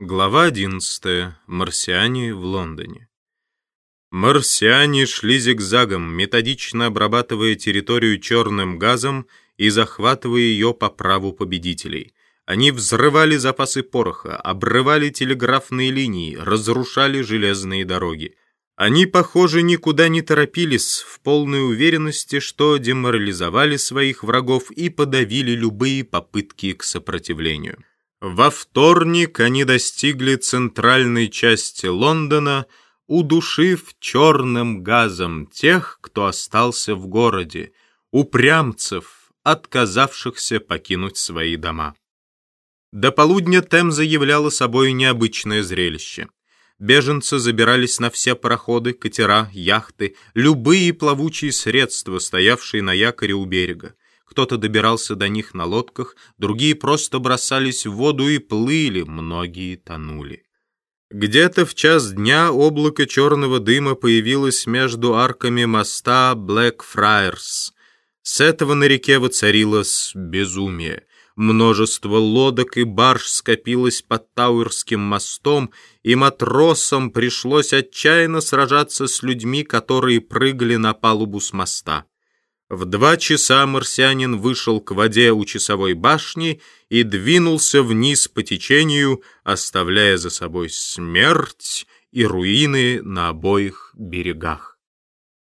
Глава 11. Марсиане в Лондоне. Марсиане шли зигзагом, методично обрабатывая территорию черным газом и захватывая ее по праву победителей. Они взрывали запасы пороха, обрывали телеграфные линии, разрушали железные дороги. Они, похоже, никуда не торопились, в полной уверенности, что деморализовали своих врагов и подавили любые попытки к сопротивлению. Во вторник они достигли центральной части Лондона, удушив черным газом тех, кто остался в городе, упрямцев, отказавшихся покинуть свои дома. До полудня Темза являла собой необычное зрелище. Беженцы забирались на все пароходы, катера, яхты, любые плавучие средства, стоявшие на якоре у берега. Кто-то добирался до них на лодках, другие просто бросались в воду и плыли, многие тонули. Где-то в час дня облако черного дыма появилось между арками моста Блэкфрайерс. С этого на реке воцарилось безумие. Множество лодок и барж скопилось под Тауэрским мостом, и матросам пришлось отчаянно сражаться с людьми, которые прыгали на палубу с моста. В два часа марсианин вышел к воде у часовой башни и двинулся вниз по течению, оставляя за собой смерть и руины на обоих берегах.